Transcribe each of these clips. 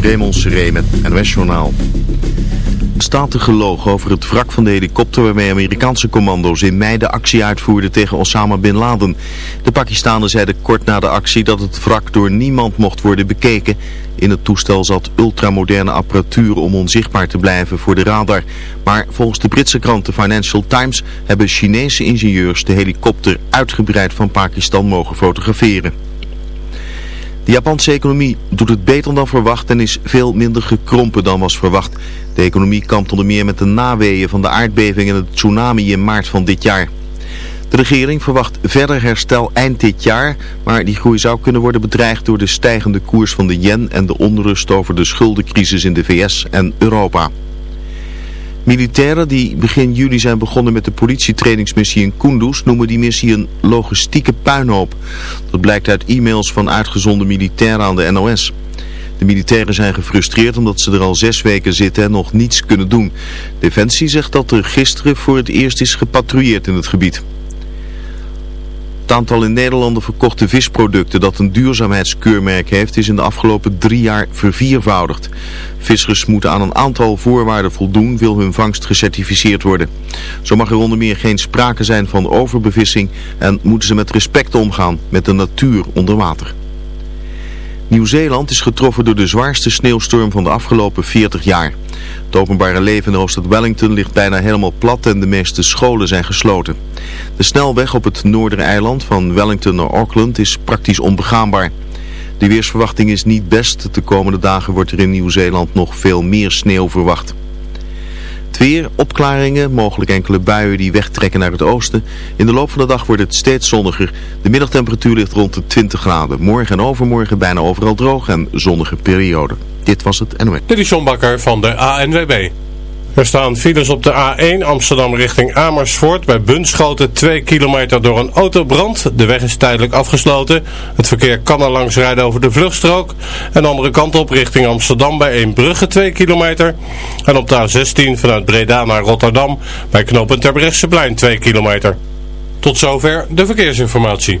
Raymond Seré met NOS Journaal. staat te gelogen over het wrak van de helikopter waarmee Amerikaanse commando's in mei de actie uitvoerden tegen Osama Bin Laden. De Pakistanen zeiden kort na de actie dat het wrak door niemand mocht worden bekeken. In het toestel zat ultramoderne apparatuur om onzichtbaar te blijven voor de radar. Maar volgens de Britse krant The Financial Times hebben Chinese ingenieurs de helikopter uitgebreid van Pakistan mogen fotograferen. De Japanse economie doet het beter dan verwacht en is veel minder gekrompen dan was verwacht. De economie kampt onder meer met de naweeën van de aardbeving en het tsunami in maart van dit jaar. De regering verwacht verder herstel eind dit jaar, maar die groei zou kunnen worden bedreigd door de stijgende koers van de yen en de onrust over de schuldencrisis in de VS en Europa. Militairen die begin juli zijn begonnen met de politietrainingsmissie in Kunduz noemen die missie een logistieke puinhoop. Dat blijkt uit e-mails van uitgezonden militairen aan de NOS. De militairen zijn gefrustreerd omdat ze er al zes weken zitten en nog niets kunnen doen. Defensie zegt dat er gisteren voor het eerst is gepatrouilleerd in het gebied. Het aantal in Nederland verkochte visproducten dat een duurzaamheidskeurmerk heeft is in de afgelopen drie jaar verviervoudigd. Vissers moeten aan een aantal voorwaarden voldoen wil hun vangst gecertificeerd worden. Zo mag er onder meer geen sprake zijn van overbevissing en moeten ze met respect omgaan met de natuur onder water. Nieuw-Zeeland is getroffen door de zwaarste sneeuwstorm van de afgelopen 40 jaar. Het openbare leven in hoofdstad Wellington ligt bijna helemaal plat en de meeste scholen zijn gesloten. De snelweg op het eiland van Wellington naar Auckland is praktisch onbegaanbaar. De weersverwachting is niet best. De komende dagen wordt er in Nieuw-Zeeland nog veel meer sneeuw verwacht weer, opklaringen, mogelijk enkele buien die wegtrekken naar het oosten. In de loop van de dag wordt het steeds zonniger. De middagtemperatuur ligt rond de 20 graden. Morgen en overmorgen bijna overal droog en zonnige periode. Dit was het NOS. Dit is John Bakker van de ANWB. Er staan files op de A1 Amsterdam richting Amersfoort. Bij Bunschoten 2 kilometer door een autobrand. De weg is tijdelijk afgesloten. Het verkeer kan er langs rijden over de vluchtstrook. En de andere kant op richting Amsterdam bij Eembrugge 2 kilometer. En op de A16 vanuit Breda naar Rotterdam bij knooppunt Terbrechtseplein 2 kilometer. Tot zover de verkeersinformatie.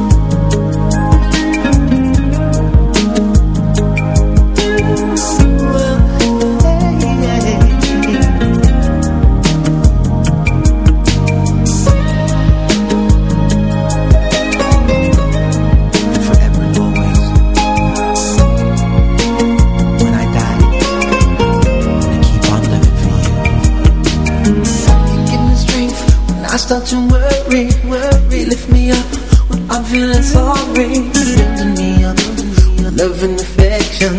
Love and affection.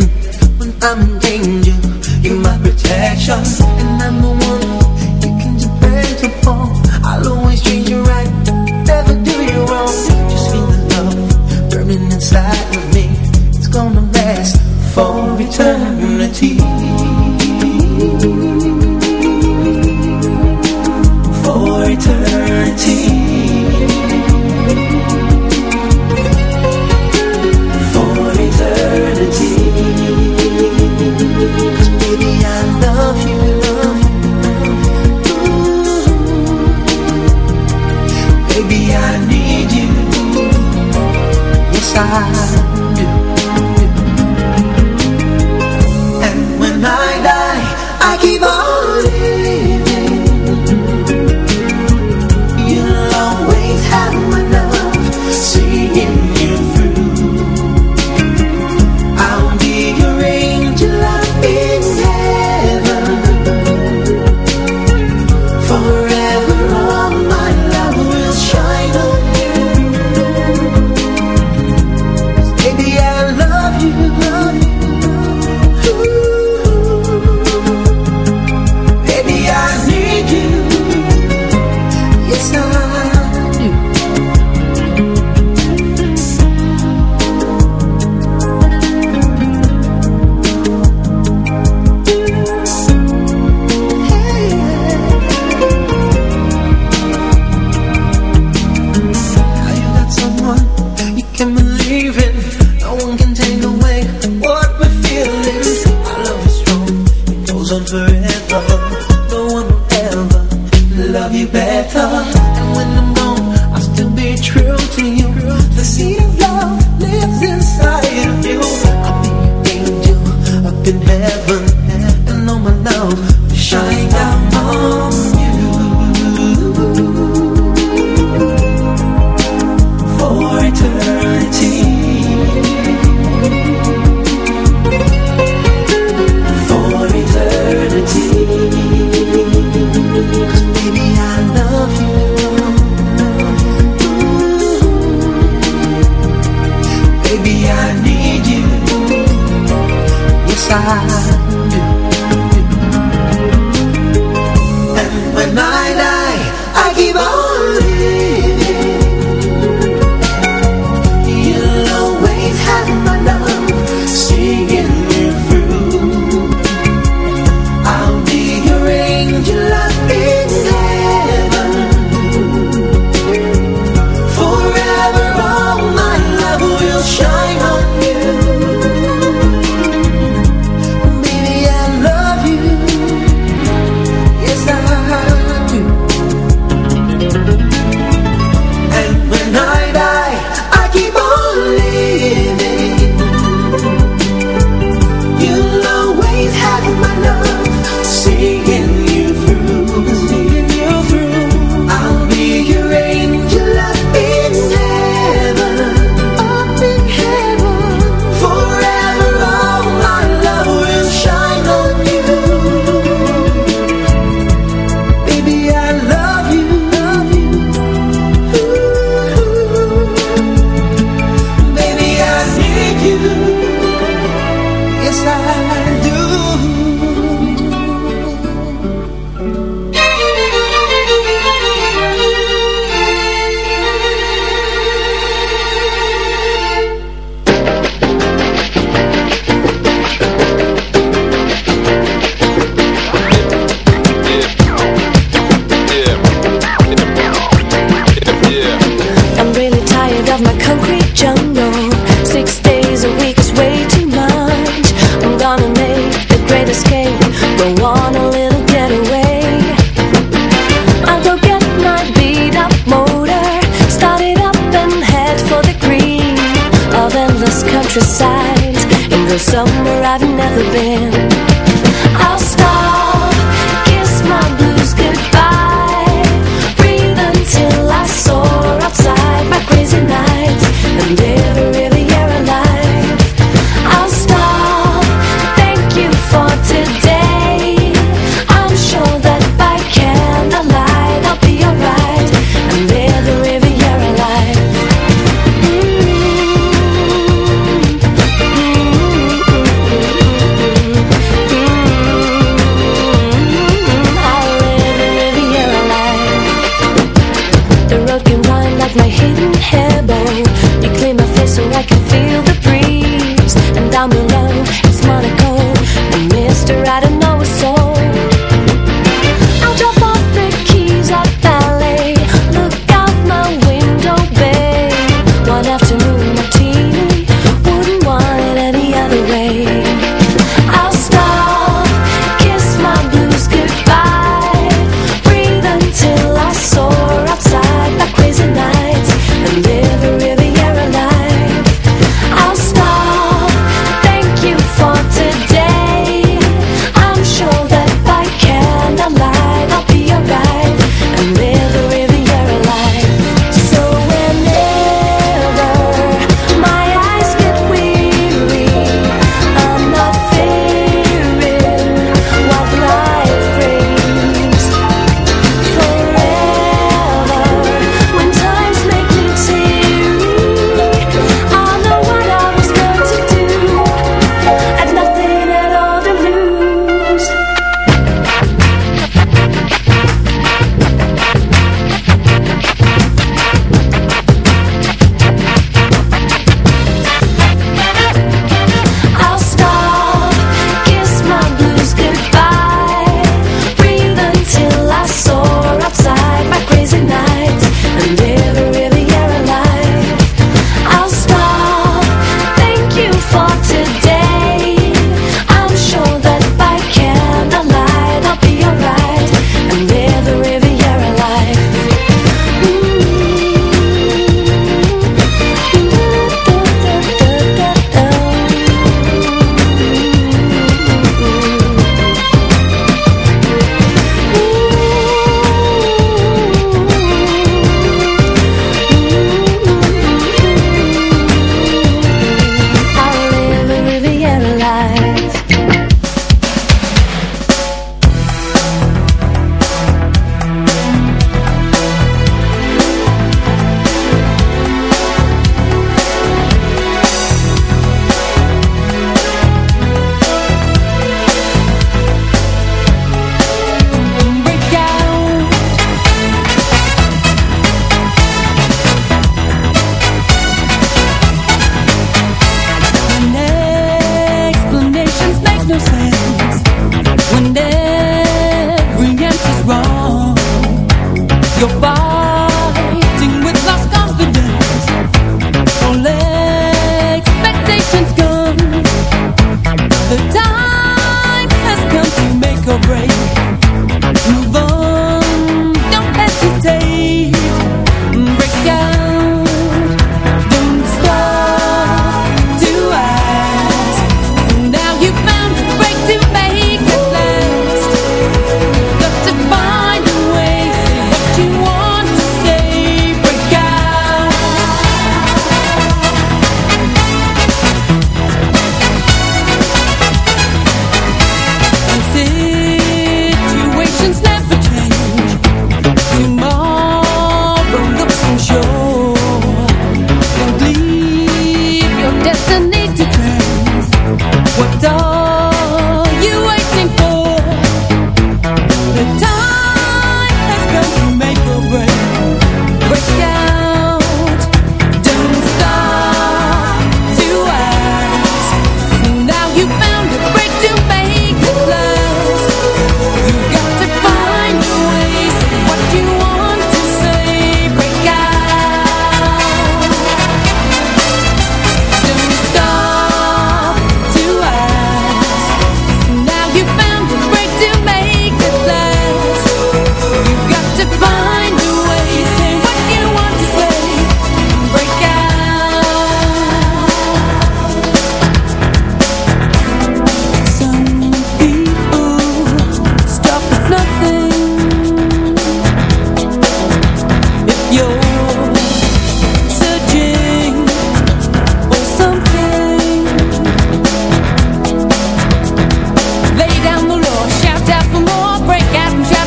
When I'm in danger, you're my protection. And I'm the one you can depend upon. I'll always treat you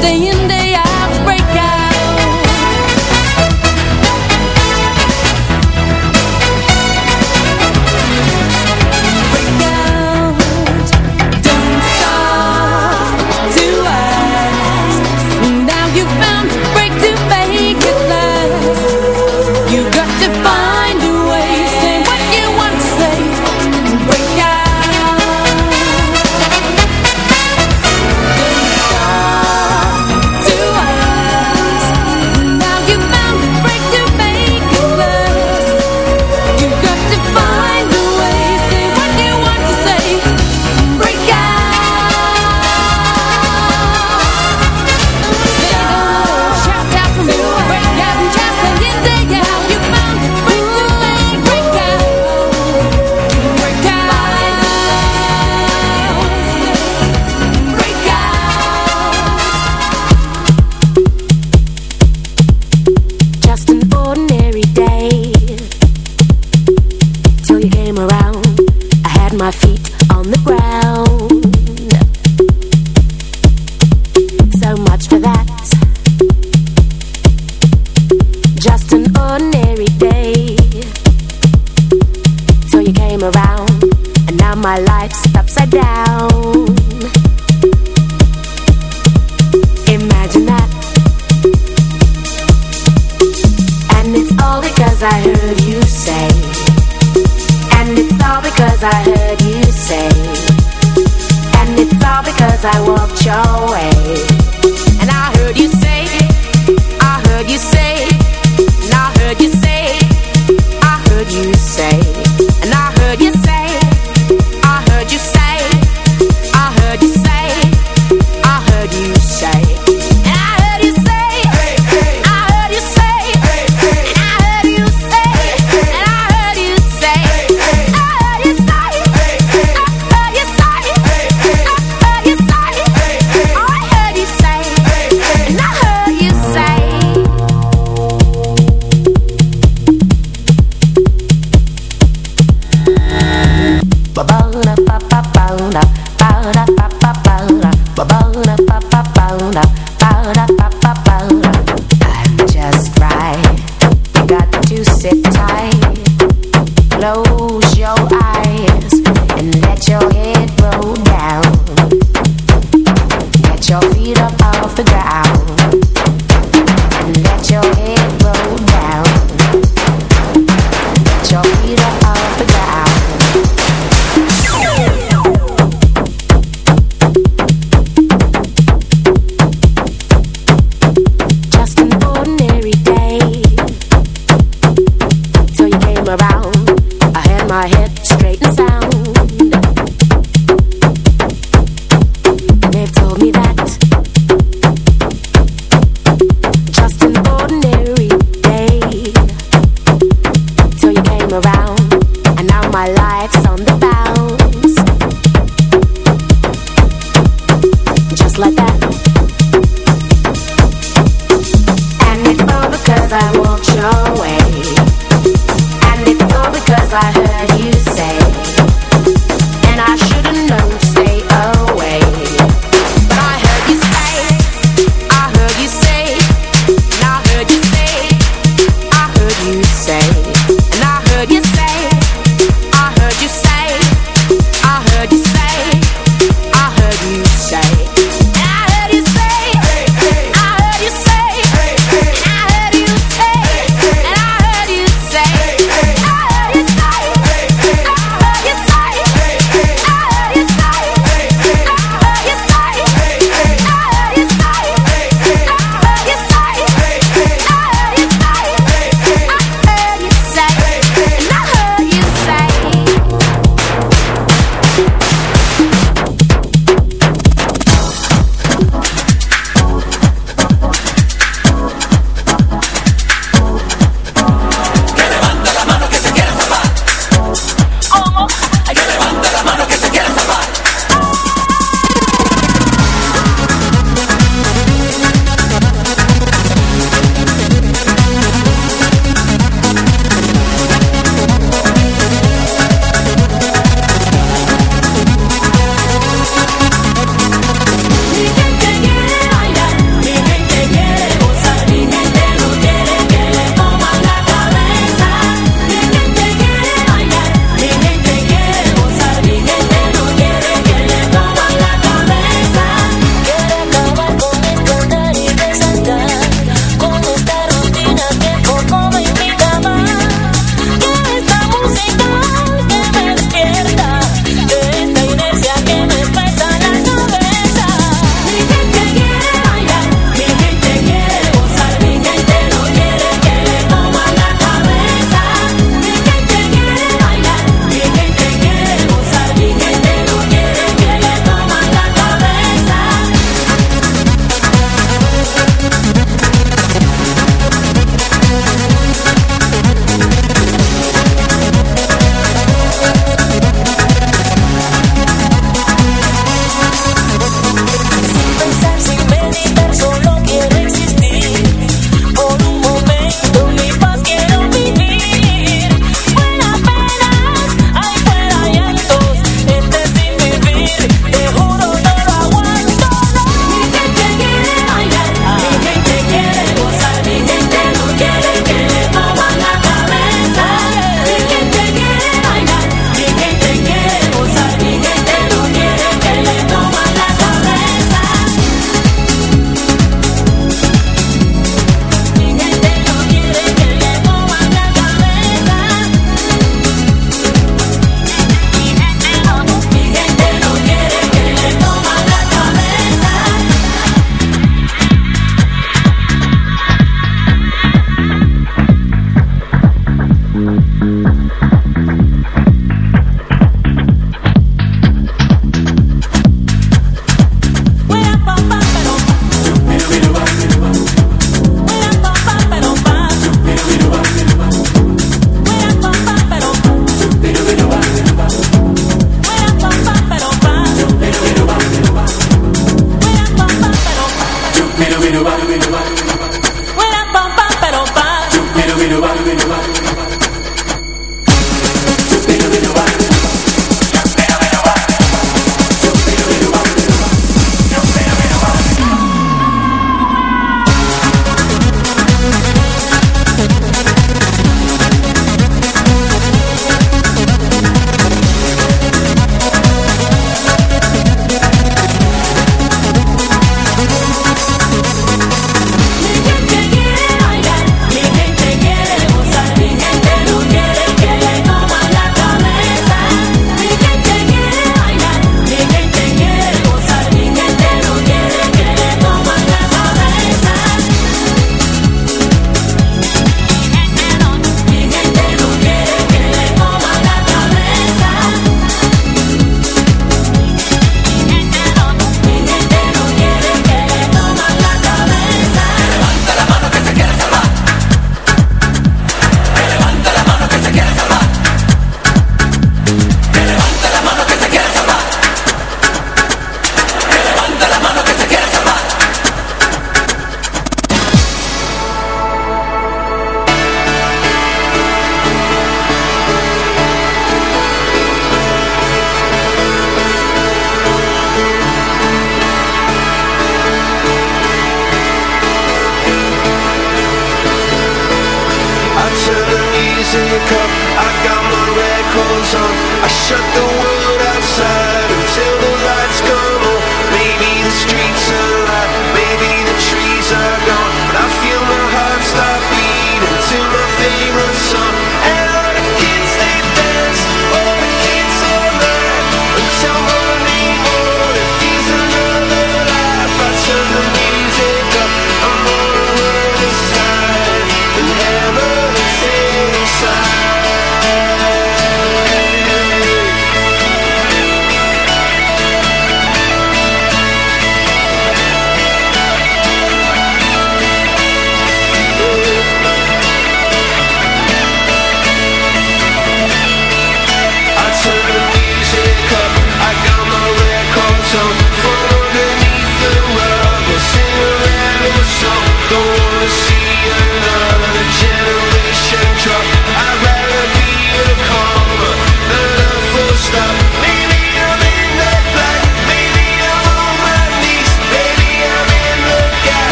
They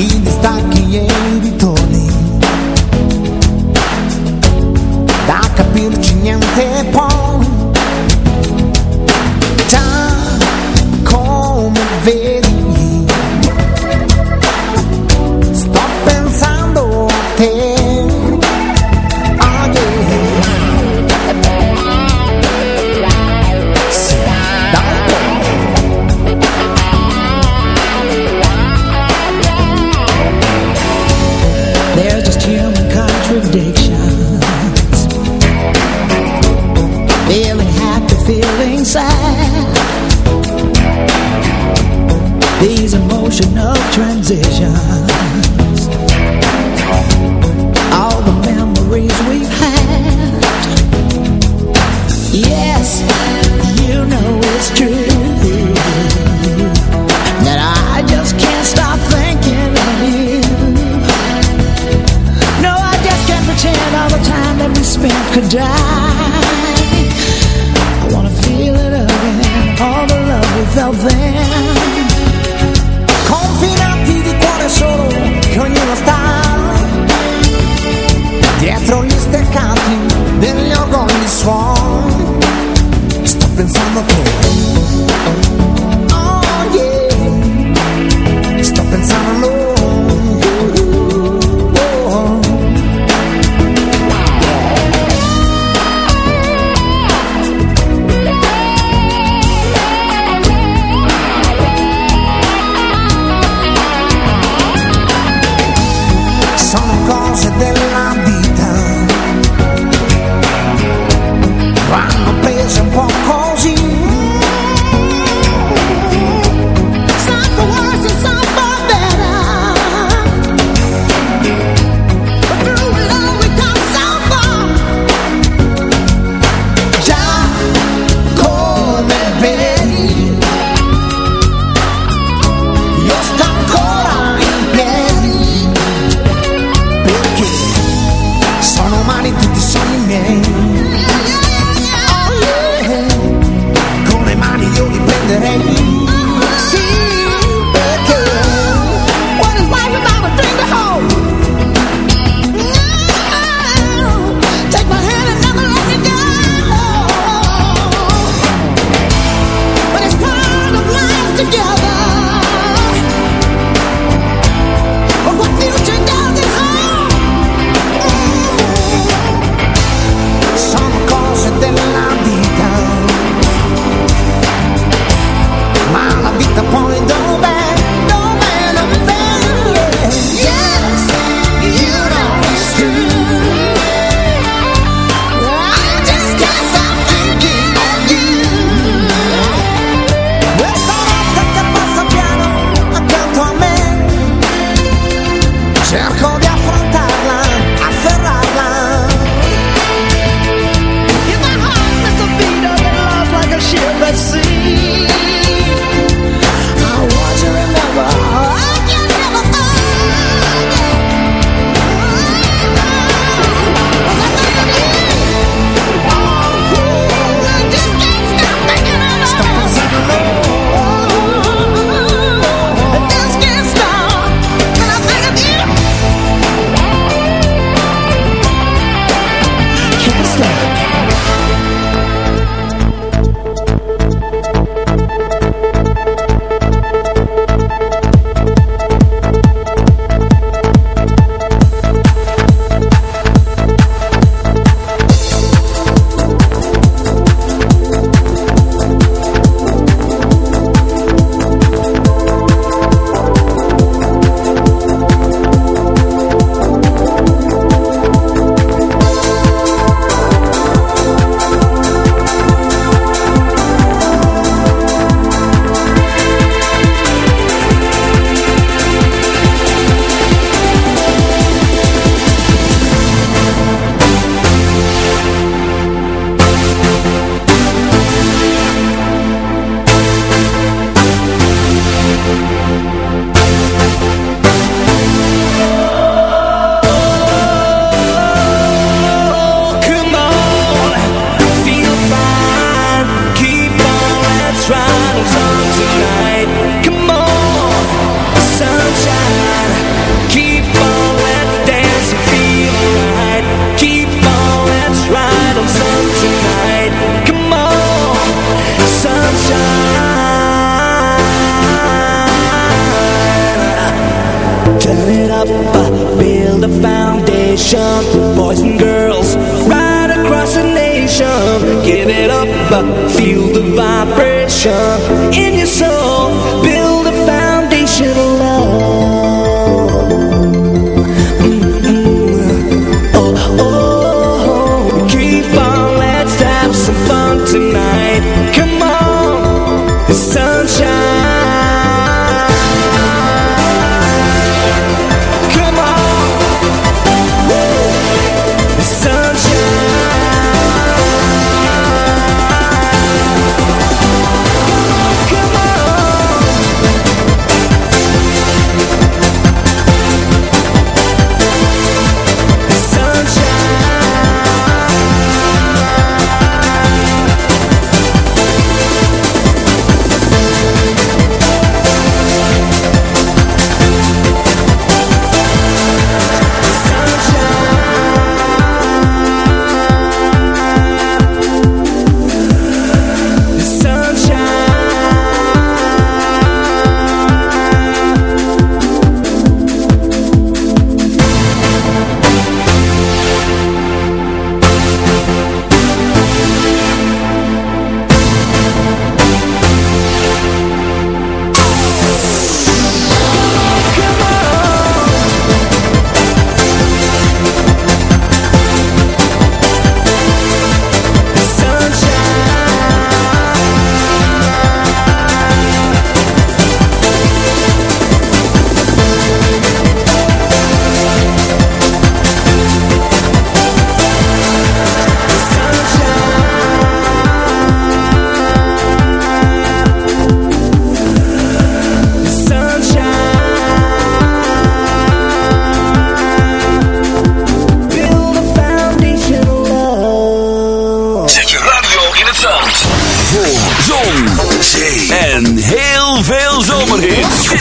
I distacchi e i ritorni, da capirci niente poi,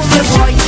yourself, good boy.